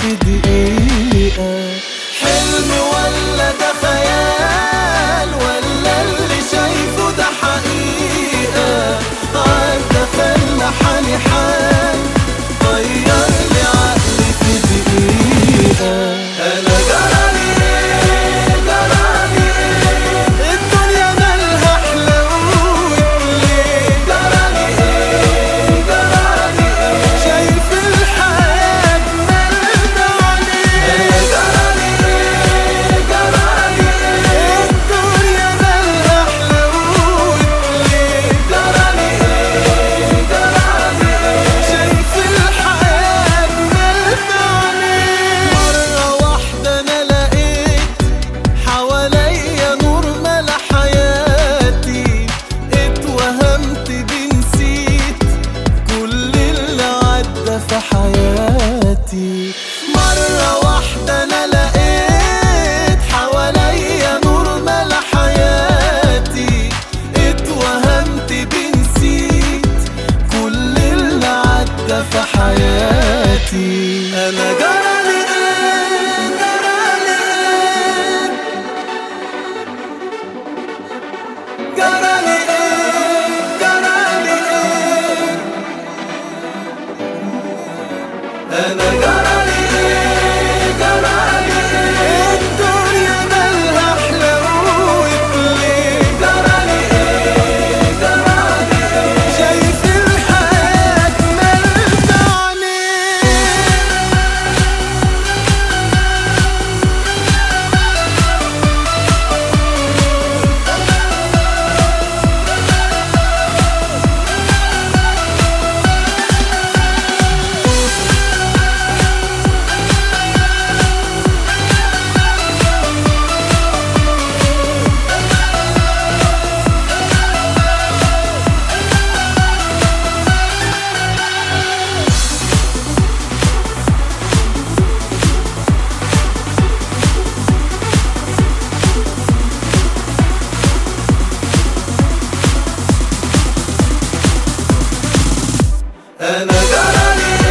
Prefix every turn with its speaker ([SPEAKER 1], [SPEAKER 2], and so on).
[SPEAKER 1] You. في حياتي. أنا جاي أنا قراري